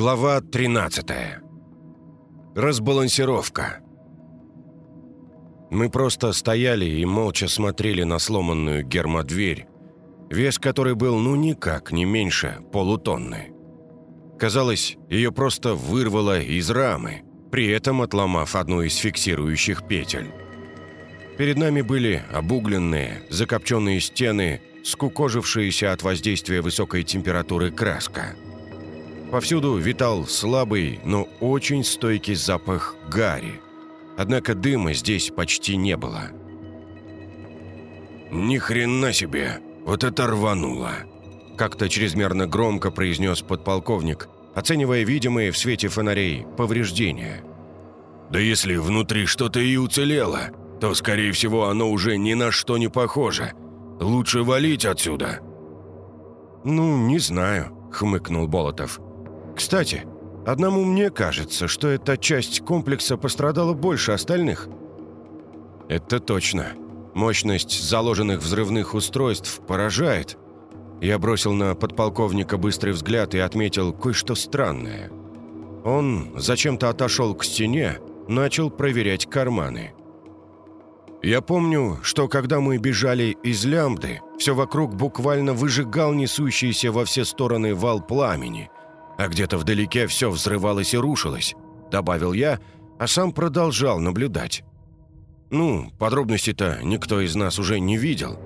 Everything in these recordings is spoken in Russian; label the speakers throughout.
Speaker 1: Глава 13. Разбалансировка. Мы просто стояли и молча смотрели на сломанную гермодверь, вес которой был ну никак не меньше полутонны. Казалось, ее просто вырвало из рамы, при этом отломав одну из фиксирующих петель. Перед нами были обугленные, закопченные стены, скукожившиеся от воздействия высокой температуры краска. Повсюду витал слабый, но очень стойкий запах гари. Однако дыма здесь почти не было. «Ни хрена себе! Вот это рвануло!» Как-то чрезмерно громко произнес подполковник, оценивая видимые в свете фонарей повреждения. «Да если внутри что-то и уцелело, то, скорее всего, оно уже ни на что не похоже. Лучше валить отсюда».
Speaker 2: «Ну, не знаю», — хмыкнул Болотов. «Кстати, одному мне кажется, что эта часть комплекса пострадала больше остальных».
Speaker 1: «Это точно. Мощность заложенных взрывных устройств поражает». Я бросил на подполковника быстрый взгляд и отметил кое-что странное. Он зачем-то отошел к стене, начал проверять карманы. Я помню, что когда мы бежали из лямбды, все вокруг буквально выжигал несущийся во все стороны вал пламени, а где-то вдалеке все взрывалось и рушилось, добавил я, а сам продолжал наблюдать. Ну, подробностей-то никто из нас уже не видел.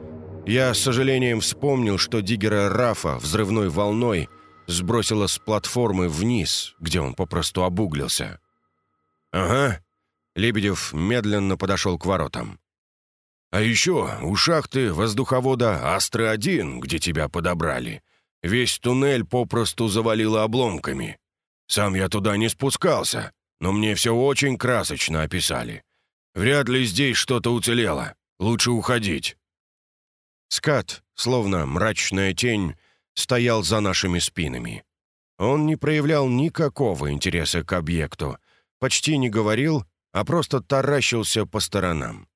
Speaker 1: Я с сожалением вспомнил, что диггера Рафа взрывной волной сбросила с платформы вниз, где он попросту обуглился. «Ага». Лебедев медленно подошел к воротам. А еще у шахты воздуховода «Астра-1», где тебя подобрали, весь туннель попросту завалило обломками. Сам я туда не спускался, но мне все очень красочно описали. Вряд ли здесь что-то уцелело. Лучше уходить». Скат, словно мрачная тень, стоял за нашими спинами. Он не проявлял никакого интереса к объекту, почти не говорил, а просто таращился по сторонам.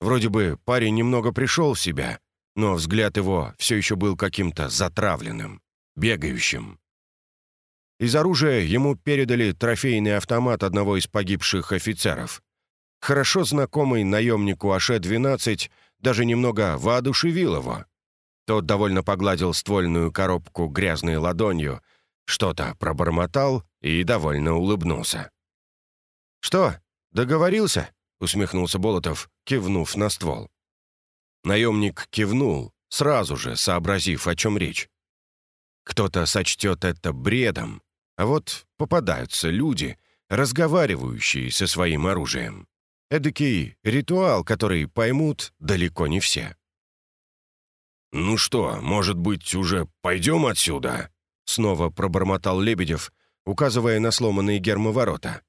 Speaker 1: Вроде бы парень немного пришел в себя, но взгляд его все еще был каким-то затравленным, бегающим. Из оружия ему передали трофейный автомат одного из погибших офицеров. Хорошо знакомый наемнику АШ-12 даже немного воодушевил его. Тот довольно погладил ствольную коробку грязной ладонью, что-то пробормотал и довольно улыбнулся. «Что, договорился?» усмехнулся Болотов, кивнув на ствол. Наемник кивнул, сразу же сообразив, о чем речь. Кто-то сочтет это бредом, а вот попадаются люди, разговаривающие со своим оружием. Эдакий ритуал, который поймут далеко не все. «Ну что, может быть, уже пойдем отсюда?» Снова пробормотал Лебедев, указывая на сломанные гермоворота.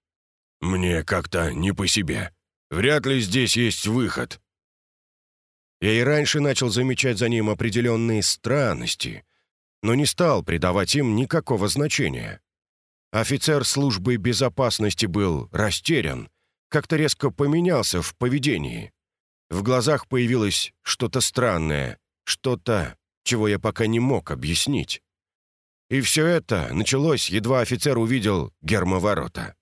Speaker 1: «Мне как-то не по себе. Вряд ли здесь есть выход». Я и раньше начал замечать за ним определенные странности, но не стал придавать им никакого значения. Офицер службы безопасности был растерян, как-то резко поменялся в поведении. В глазах появилось что-то странное, что-то, чего я пока не мог объяснить. И все это началось, едва офицер увидел гермоворота.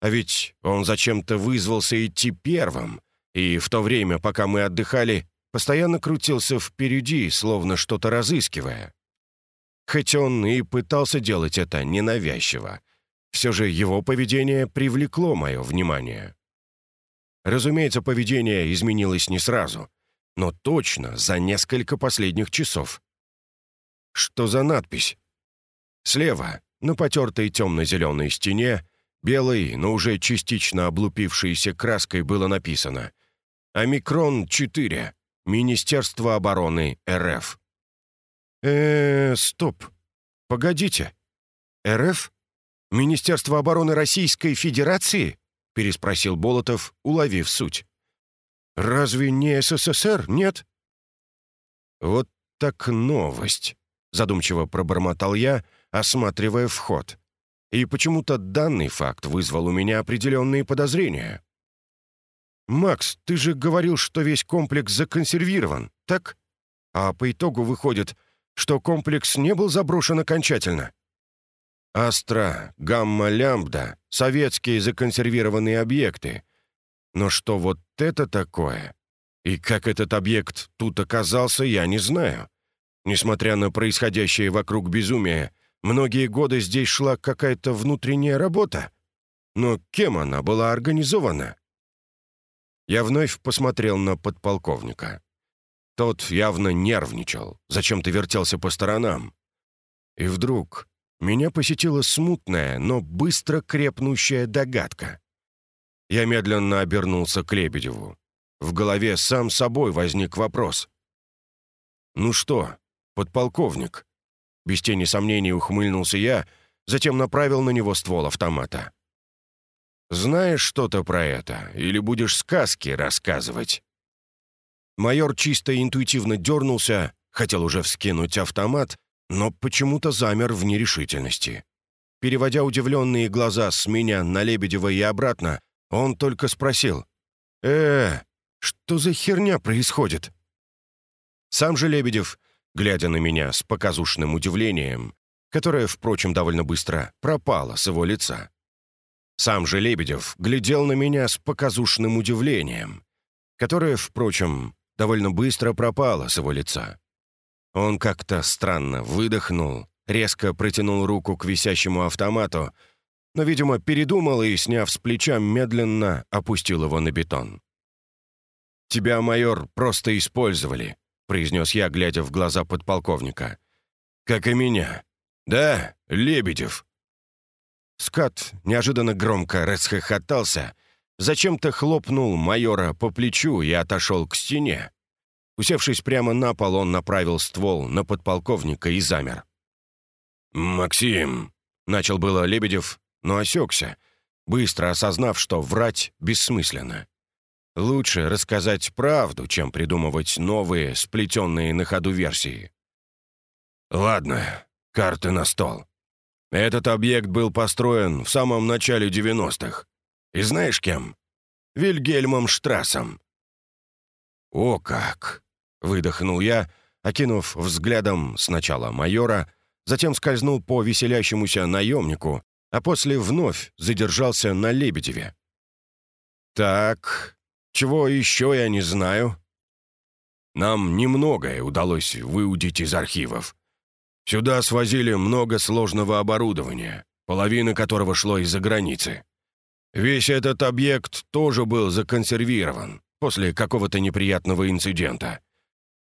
Speaker 1: А ведь он зачем-то вызвался идти первым, и в то время, пока мы отдыхали, постоянно крутился впереди, словно что-то разыскивая. Хоть он и пытался делать это ненавязчиво, все же его поведение привлекло мое внимание. Разумеется, поведение изменилось не сразу, но точно за несколько последних часов. Что за надпись? Слева, на потертой темно-зеленой стене, Белой, но уже частично облупившейся краской было написано «Омикрон-4. Министерство обороны РФ». э, -э стоп. Погодите. РФ? Министерство обороны Российской Федерации?» переспросил Болотов, уловив суть. «Разве не СССР, нет?» «Вот так новость», — задумчиво пробормотал я, осматривая вход и почему-то данный факт вызвал у меня определенные подозрения. «Макс, ты же говорил, что весь комплекс законсервирован, так? А по итогу выходит, что комплекс не был заброшен окончательно?» Астра, Гамма, Лямбда — советские законсервированные объекты. Но что вот это такое? И как этот объект тут оказался, я не знаю. Несмотря на происходящее вокруг безумие, многие годы здесь шла какая-то внутренняя работа. Но кем она была организована? Я вновь посмотрел на подполковника. Тот явно нервничал, зачем-то вертелся по сторонам. И вдруг меня посетила смутная, но быстро крепнущая догадка. Я медленно обернулся к Лебедеву. В голове сам собой возник вопрос. «Ну что, подполковник?» Без тени сомнений ухмыльнулся я, затем направил на него ствол автомата. «Знаешь что-то про это? Или будешь сказки рассказывать?» Майор чисто интуитивно дернулся, хотел уже вскинуть автомат, но почему-то замер в нерешительности. Переводя удивленные глаза с меня на Лебедева и обратно, он только спросил. «Э, что за херня происходит?» Сам же Лебедев, глядя на меня с показушным удивлением, которое, впрочем, довольно быстро пропало с его лица. Сам же Лебедев глядел на меня с показушным удивлением, которое, впрочем, довольно быстро пропало с его лица. Он как-то странно выдохнул, резко протянул руку к висящему автомату, но, видимо, передумал и, сняв с плеча, медленно опустил его на бетон. «Тебя, майор, просто использовали», — произнес я, глядя в глаза подполковника. «Как и меня. Да, Лебедев». Скат неожиданно громко расхохотался, зачем-то хлопнул майора по плечу и отошел к стене. Усевшись прямо на пол, он направил ствол на подполковника и замер. «Максим!» — начал было Лебедев, но осекся, быстро осознав, что врать бессмысленно. Лучше рассказать правду, чем придумывать новые, сплетенные на ходу версии. «Ладно, карты на стол. Этот объект был построен в самом начале 90-х. И знаешь кем? Вильгельмом Штрассом». «О как!» Выдохнул я, окинув взглядом сначала майора, затем скользнул по веселящемуся наемнику, а после вновь задержался на Лебедеве. «Так, чего еще я не знаю?» «Нам немногое удалось выудить из архивов. Сюда свозили много сложного оборудования, половина которого шло из-за границы. Весь этот объект тоже был законсервирован после какого-то неприятного инцидента.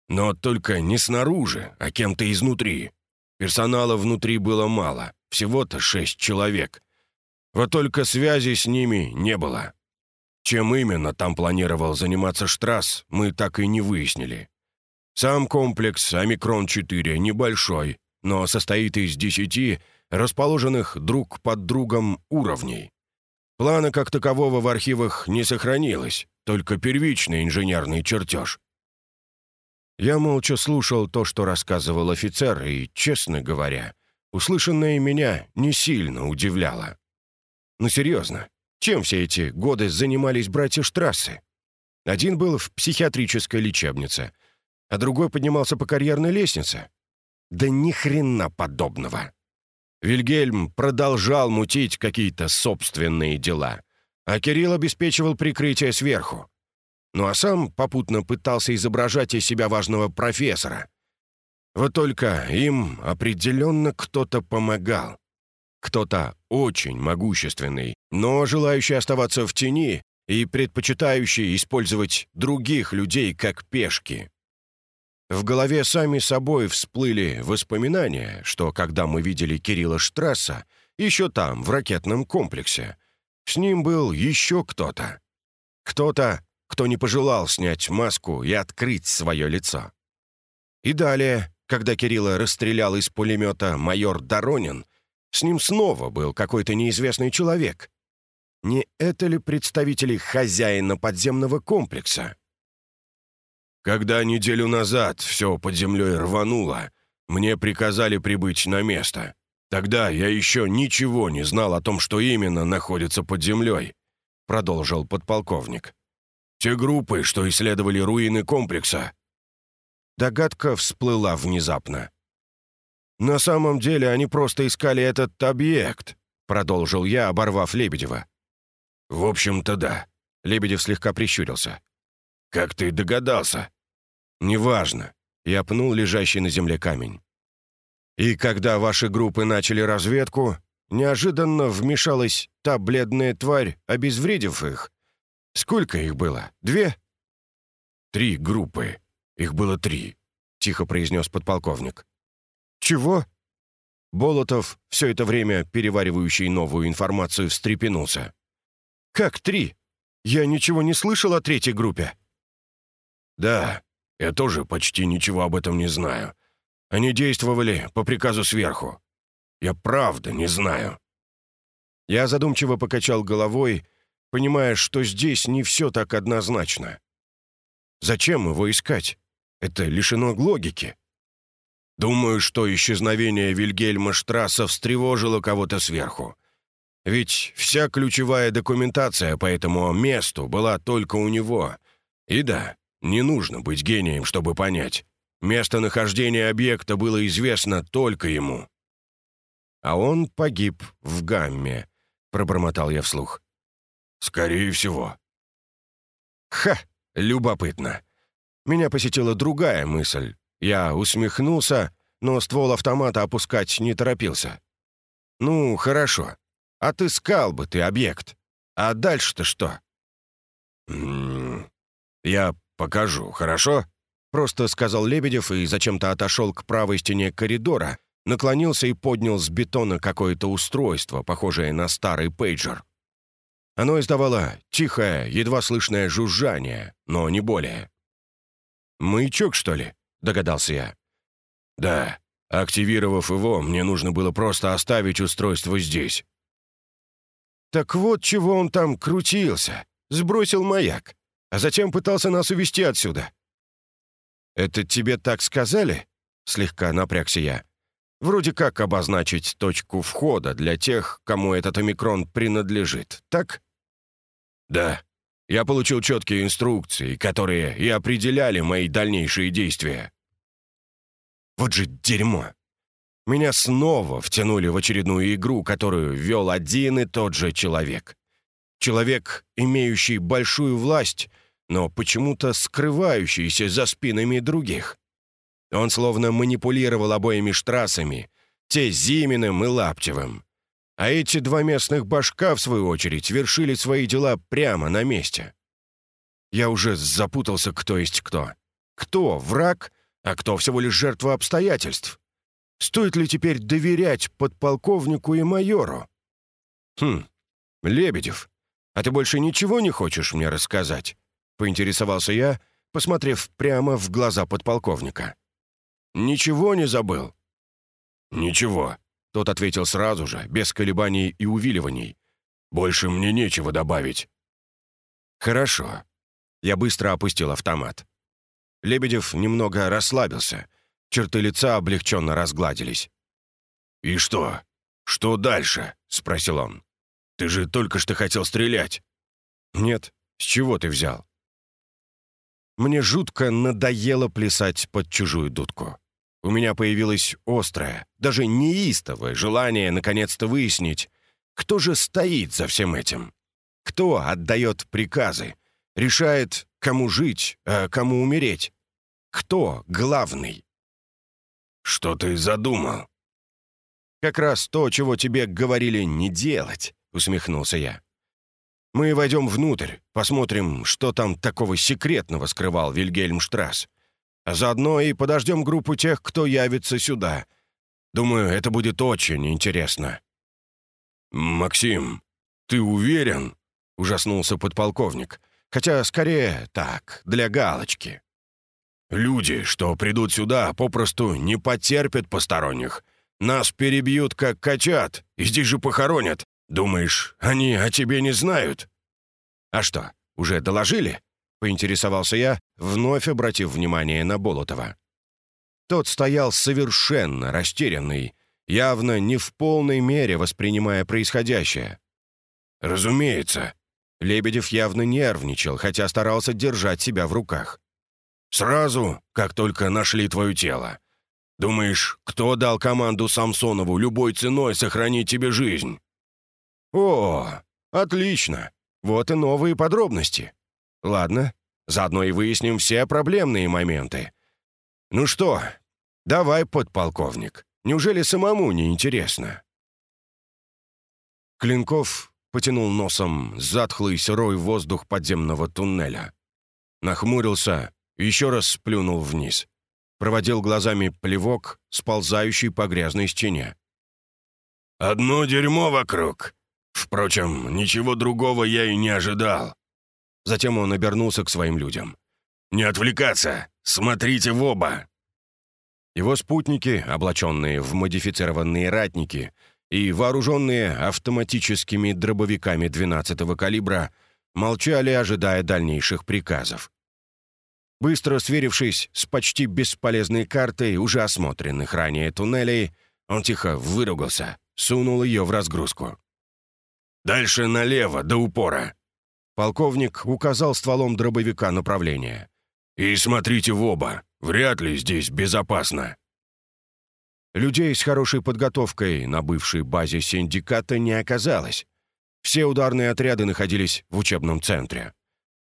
Speaker 1: Но только не снаружи, а кем-то изнутри. Персонала внутри было мало, всего-то шесть человек. Вот только связи с ними не было. Чем именно там планировал заниматься Штрасс, мы так и не выяснили. Сам комплекс «Омикрон-4» небольшой, но состоит из десяти расположенных друг под другом уровней. Плана как такового в архивах не сохранилось, только первичный инженерный чертеж. Я молча слушал то, что рассказывал офицер, и, честно говоря, услышанное меня не сильно удивляло. Ну, серьезно, чем все эти годы занимались братья Штрассы? Один был в психиатрической лечебнице, а другой поднимался по карьерной лестнице. Да ни хрена подобного. Вильгельм продолжал мутить какие-то собственные дела, а Кирилл обеспечивал прикрытие сверху ну а сам попутно пытался изображать из себя важного профессора. Вот только им определенно кто-то помогал. Кто-то очень могущественный, но желающий оставаться в тени и предпочитающий использовать других людей как пешки. В голове сами собой всплыли воспоминания, что когда мы видели Кирилла Штрасса, еще там, в ракетном комплексе, с ним был еще кто-то. Кто-то, кто не пожелал снять маску и открыть свое лицо. И далее, когда Кирилла расстрелял из пулемета майор Доронин, с ним снова был какой-то неизвестный человек. Не это ли представители хозяина подземного комплекса? Когда неделю назад все под землей рвануло, мне приказали прибыть на место. Тогда я еще ничего не знал о том, что именно находится под землей, продолжил подполковник. Те группы, что исследовали руины комплекса». Догадка всплыла внезапно.
Speaker 2: На самом деле они просто искали этот объект», — продолжил я, оборвав Лебедева.
Speaker 1: «В общем-то, да».
Speaker 2: Лебедев слегка прищурился.
Speaker 1: «Как ты догадался?»
Speaker 2: «Неважно». Я пнул лежащий на земле камень. «И когда ваши группы начали разведку, неожиданно вмешалась та бледная тварь, обезвредив их. Сколько их было? Две?»
Speaker 1: «Три группы. Их было три», — тихо произнес подполковник.
Speaker 2: «Чего?» Болотов, все это время переваривающий новую информацию, встрепенулся. «Как три? Я ничего не слышал о третьей группе».
Speaker 1: «Да, я тоже почти ничего об этом не знаю. Они действовали по приказу сверху. Я правда не знаю».
Speaker 2: Я задумчиво покачал головой, понимая, что здесь не все так однозначно. Зачем его искать? Это лишено логики. Думаю, что исчезновение Вильгельма Штрасса встревожило кого-то сверху. Ведь вся ключевая документация по этому месту была только у него. И да, не нужно быть гением, чтобы понять. Местонахождение объекта было известно только ему. «А он погиб в гамме», — пробормотал я вслух.
Speaker 1: «Скорее всего».
Speaker 2: «Ха! Любопытно. Меня посетила другая мысль. Я усмехнулся, но ствол автомата опускать не торопился. «Ну, хорошо. Отыскал бы ты объект. А дальше-то что?»
Speaker 1: «М -м, «Я покажу, хорошо?» Просто сказал Лебедев и зачем-то отошел к правой стене коридора, наклонился и поднял с бетона какое-то устройство, похожее на старый пейджер. Оно издавало тихое, едва слышное жужжание, но не более.
Speaker 2: «Маячок, что ли?» — догадался я.
Speaker 1: «Да. Активировав его, мне нужно было просто оставить устройство здесь».
Speaker 2: «Так вот чего он там крутился. Сбросил маяк, а затем пытался нас увести отсюда. «Это тебе так сказали?» — слегка напрягся я. «Вроде как обозначить точку входа для тех, кому этот омикрон принадлежит, так?»
Speaker 1: «Да. Я получил четкие инструкции, которые и определяли мои дальнейшие действия».
Speaker 2: «Вот же дерьмо!» Меня снова втянули в очередную игру, которую вел один и тот же человек. Человек, имеющий большую власть — но почему-то скрывающийся за спинами других. Он словно манипулировал обоими штрассами, те Зиминым и Лаптевым. А эти два местных башка, в свою очередь, вершили свои дела прямо на месте. Я уже запутался, кто есть кто. Кто враг, а кто всего лишь жертва обстоятельств. Стоит ли теперь доверять подполковнику и майору? Хм, Лебедев, а ты больше ничего не хочешь мне рассказать? — поинтересовался я, посмотрев прямо в глаза подполковника. «Ничего не забыл?»
Speaker 1: «Ничего», — тот ответил сразу же, без колебаний и увиливаний. «Больше мне нечего добавить».
Speaker 2: «Хорошо». Я быстро опустил автомат. Лебедев немного расслабился. Черты лица облегченно разгладились.
Speaker 1: «И что? Что дальше?» — спросил он. «Ты же только что хотел стрелять».
Speaker 2: «Нет. С чего ты взял?» Мне жутко надоело плясать под чужую дудку. У меня появилось острое, даже неистовое желание наконец-то выяснить, кто же стоит за всем этим. Кто отдает приказы, решает, кому жить, а кому умереть. Кто главный?
Speaker 1: «Что ты задумал?»
Speaker 2: «Как раз то, чего тебе говорили не делать», — усмехнулся я. Мы войдем внутрь, посмотрим, что там такого секретного скрывал Вильгельм Штрасс. А заодно и подождем группу тех, кто явится сюда. Думаю, это будет очень интересно».
Speaker 1: «Максим, ты уверен?» — ужаснулся подполковник.
Speaker 2: «Хотя, скорее, так, для галочки».
Speaker 1: «Люди, что придут сюда, попросту не потерпят посторонних. Нас перебьют, как котят, и здесь же похоронят. «Думаешь, они о тебе не знают?»
Speaker 2: «А что, уже доложили?» — поинтересовался я, вновь обратив внимание на Болотова. Тот стоял совершенно растерянный, явно не в полной мере воспринимая происходящее.
Speaker 1: «Разумеется».
Speaker 2: Лебедев явно нервничал, хотя старался держать себя в руках.
Speaker 1: «Сразу, как только нашли твое тело.
Speaker 2: Думаешь, кто дал команду Самсонову любой ценой сохранить тебе жизнь?»
Speaker 1: «О, отлично! Вот и новые подробности. Ладно, заодно и выясним все проблемные моменты. Ну что, давай, подполковник, неужели самому не интересно?» Клинков потянул носом затхлый сырой воздух подземного туннеля. Нахмурился, еще раз сплюнул вниз. Проводил глазами плевок, сползающий по грязной стене.
Speaker 2: «Одно дерьмо вокруг. Впрочем, ничего другого я и не ожидал».
Speaker 1: Затем он обернулся к своим людям.
Speaker 2: «Не отвлекаться! Смотрите в оба!»
Speaker 1: Его спутники, облаченные в модифицированные ратники и вооруженные автоматическими дробовиками 12-го калибра, молчали, ожидая дальнейших приказов. Быстро сверившись с почти бесполезной картой уже осмотренных ранее туннелей, он тихо выругался, сунул ее в разгрузку.
Speaker 2: «Дальше налево, до упора!»
Speaker 1: Полковник указал стволом дробовика направление.
Speaker 2: «И смотрите в оба, вряд ли здесь безопасно».
Speaker 1: Людей с хорошей подготовкой на бывшей базе синдиката не оказалось. Все ударные отряды находились в учебном центре.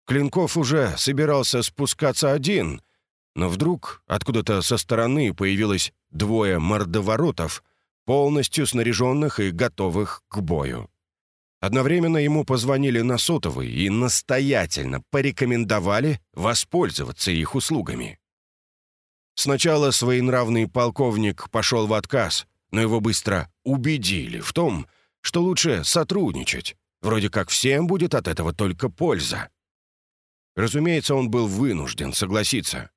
Speaker 1: Клинков уже собирался спускаться один, но вдруг откуда-то со стороны появилось двое мордоворотов, полностью снаряженных и готовых к бою. Одновременно ему позвонили на сотовый и настоятельно порекомендовали воспользоваться их услугами. Сначала своенравный полковник пошел в отказ, но его быстро убедили в том, что лучше сотрудничать. Вроде как всем будет от этого только польза. Разумеется, он был вынужден согласиться.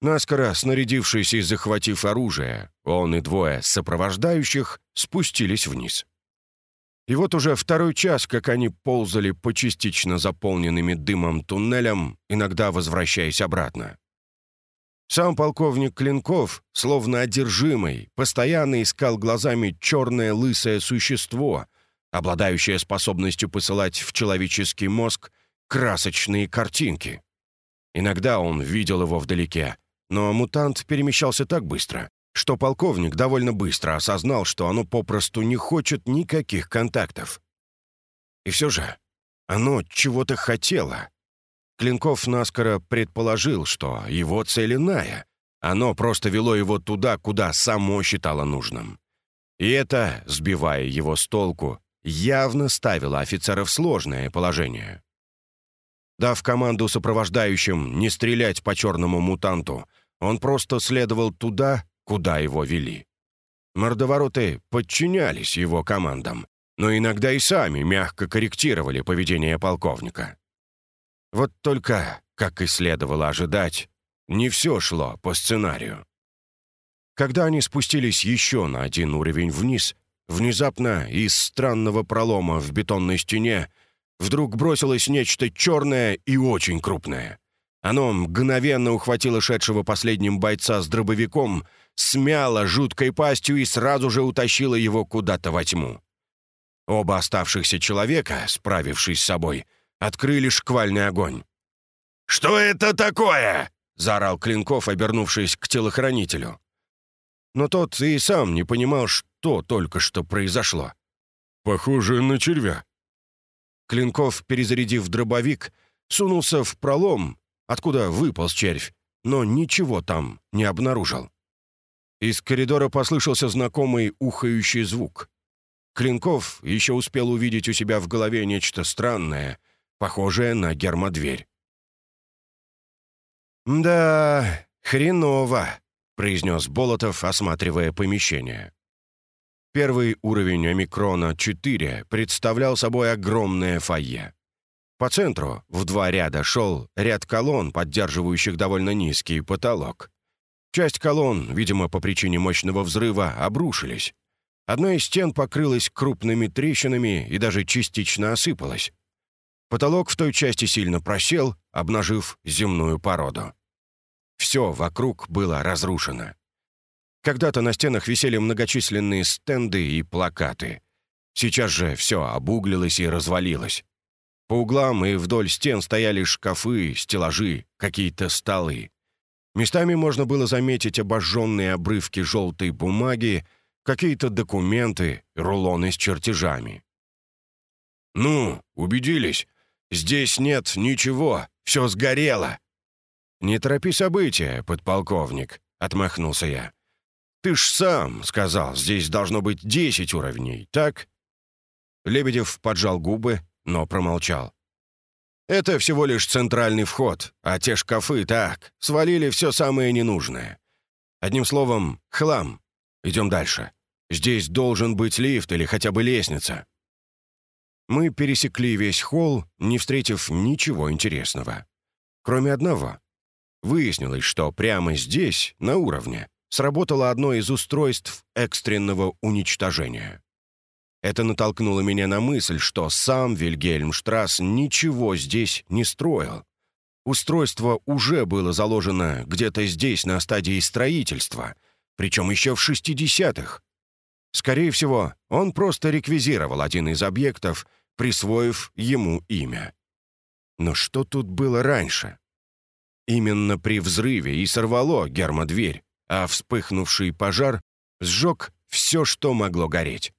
Speaker 1: Наскоро снарядившись и захватив оружие, он и двое сопровождающих спустились вниз. И вот уже второй час, как они ползали по частично заполненными дымом туннелям, иногда возвращаясь обратно. Сам полковник Клинков, словно одержимый, постоянно искал глазами черное лысое существо, обладающее способностью посылать в человеческий мозг красочные картинки. Иногда он видел его вдалеке, но мутант перемещался так быстро, что полковник довольно быстро осознал, что оно попросту не хочет никаких контактов. И все же оно чего-то хотело. Клинков наскоро предположил, что его цель иная. Оно просто вело его туда, куда само считало нужным. И это, сбивая его с толку, явно ставило офицера в сложное положение. Дав команду сопровождающим не стрелять по черному мутанту, он просто следовал туда, куда его вели. Мордовороты подчинялись его командам, но иногда и сами мягко корректировали поведение полковника. Вот только, как и следовало ожидать, не все шло по сценарию. Когда они спустились еще на один уровень вниз, внезапно из странного пролома в бетонной стене вдруг бросилось нечто черное и очень крупное. Оно мгновенно ухватило шедшего последним бойца с дробовиком, смяло жуткой пастью и сразу же утащило его куда-то во тьму. Оба оставшихся человека, справившись с собой, открыли шквальный огонь.
Speaker 2: «Что это такое?»
Speaker 1: — заорал Клинков, обернувшись к телохранителю. Но тот и сам не понимал, что только что произошло.
Speaker 2: «Похоже на червя»,
Speaker 1: Клинков, перезарядив дробовик, сунулся в пролом, откуда выполз червь, но ничего там не обнаружил. Из коридора послышался знакомый ухающий звук. Клинков еще успел увидеть у себя в голове нечто странное, похожее на гермодверь. «Да, хреново», — произнес Болотов, осматривая помещение. Первый уровень омикрона-4 представлял собой огромное фойе. По центру в два ряда шел ряд колонн, поддерживающих довольно низкий потолок. Часть колонн, видимо, по причине мощного взрыва, обрушились. Одна из стен покрылась крупными трещинами и даже частично осыпалась. Потолок в той части сильно просел, обнажив земную породу. Все вокруг было разрушено. Когда-то на стенах висели многочисленные стенды и плакаты. Сейчас же все обуглилось и развалилось. По углам и вдоль стен стояли шкафы, стеллажи, какие-то столы. Местами можно было заметить обожженные обрывки желтой бумаги, какие-то документы, рулоны с чертежами. «Ну, убедились? Здесь нет ничего, все сгорело!» «Не торопи события, подполковник», — отмахнулся я. «Ты ж сам сказал, здесь должно быть десять уровней, так?» Лебедев поджал губы, но промолчал. «Это всего лишь центральный вход, а те шкафы так, свалили все самое ненужное. Одним словом, хлам. Идем дальше. Здесь должен быть лифт или хотя бы лестница». Мы пересекли весь холл, не встретив ничего интересного. Кроме одного. Выяснилось, что прямо здесь, на уровне, сработало одно из устройств экстренного уничтожения. Это натолкнуло меня на мысль, что сам Вильгельм Штрасс ничего здесь не строил. Устройство уже было заложено где-то здесь на стадии строительства, причем еще в 60-х. Скорее всего, он просто реквизировал один из объектов, присвоив ему имя. Но что тут было раньше? Именно при взрыве и сорвало гермодверь, а вспыхнувший пожар сжег все, что могло гореть.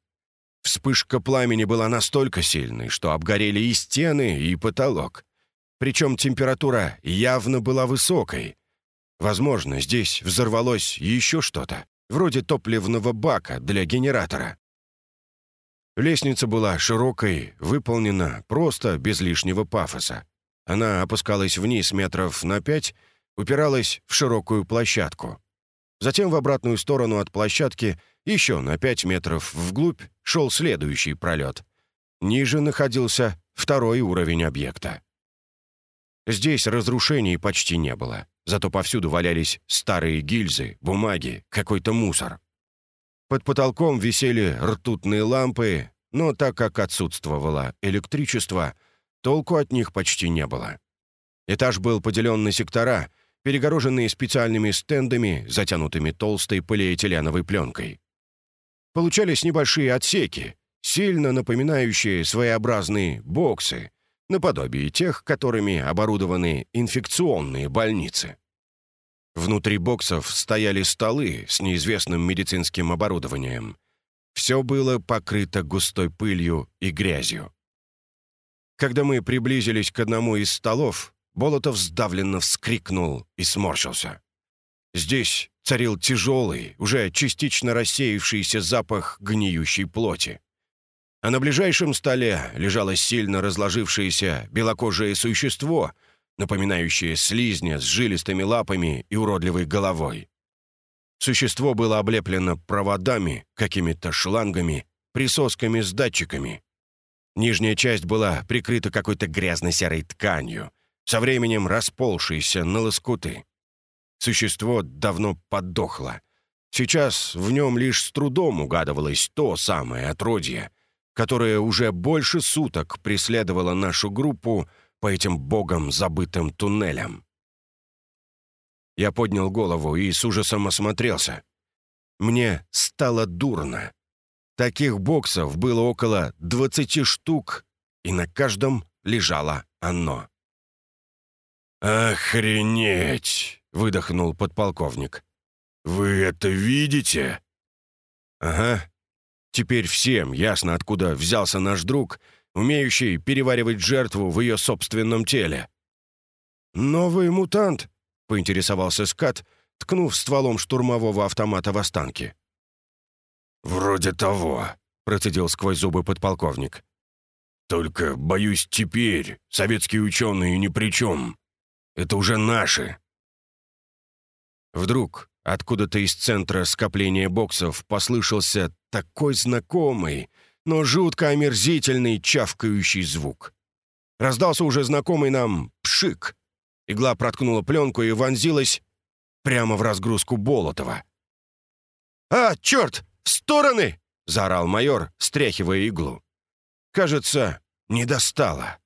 Speaker 1: Вспышка пламени была настолько сильной, что обгорели и стены, и потолок. Причем температура явно была высокой. Возможно, здесь взорвалось еще что-то, вроде топливного бака для генератора. Лестница была широкой, выполнена просто без лишнего пафоса. Она опускалась вниз метров на пять, упиралась в широкую площадку. Затем в обратную сторону от площадки — еще на пять метров вглубь шел следующий пролет. Ниже находился второй уровень объекта. Здесь разрушений почти не было, зато повсюду валялись старые гильзы, бумаги, какой-то мусор. Под потолком висели ртутные лампы, но так как отсутствовало электричество, толку от них почти не было. Этаж был поделен на сектора, перегороженные специальными стендами, затянутыми толстой полиэтиленовой пленкой. Получались небольшие отсеки, сильно напоминающие своеобразные боксы, наподобие тех, которыми оборудованы инфекционные больницы. Внутри боксов стояли столы с неизвестным медицинским оборудованием. Все было покрыто густой пылью и грязью. Когда мы приблизились к одному из столов, Болотов сдавленно вскрикнул и сморщился. Здесь царил тяжелый, уже частично рассеявшийся запах гниющей плоти. А на ближайшем столе лежало сильно разложившееся белокожее существо, напоминающее слизня с жилистыми лапами и уродливой головой. Существо было облеплено проводами, какими-то шлангами, присосками с датчиками. Нижняя часть была прикрыта какой-то грязно-серой тканью, со временем расползшейся на лоскуты. Существо давно подохло. Сейчас в нем лишь с трудом угадывалось то самое отродье, которое уже больше суток преследовало нашу группу по этим богом забытым туннелям. Я поднял голову и с ужасом осмотрелся. Мне стало дурно. Таких боксов было около 20 штук, и на каждом лежало оно. «Охренеть!» — выдохнул подполковник. «Вы это видите?» «Ага. Теперь всем ясно, откуда взялся наш друг, умеющий переваривать жертву в ее собственном теле». «Новый мутант?» — поинтересовался Скат, ткнув стволом штурмового автомата в останки.
Speaker 2: «Вроде того», — процедил сквозь зубы подполковник. «Только, боюсь, теперь советские ученые ни при чем. Это уже наши».
Speaker 1: Вдруг откуда-то из центра скопления боксов послышался такой знакомый, но жутко омерзительный чавкающий звук. Раздался уже знакомый нам пшик. Игла проткнула пленку и вонзилась прямо в разгрузку Болотова. «А, черт! В стороны!» — заорал майор, стряхивая иглу. Кажется, не достало.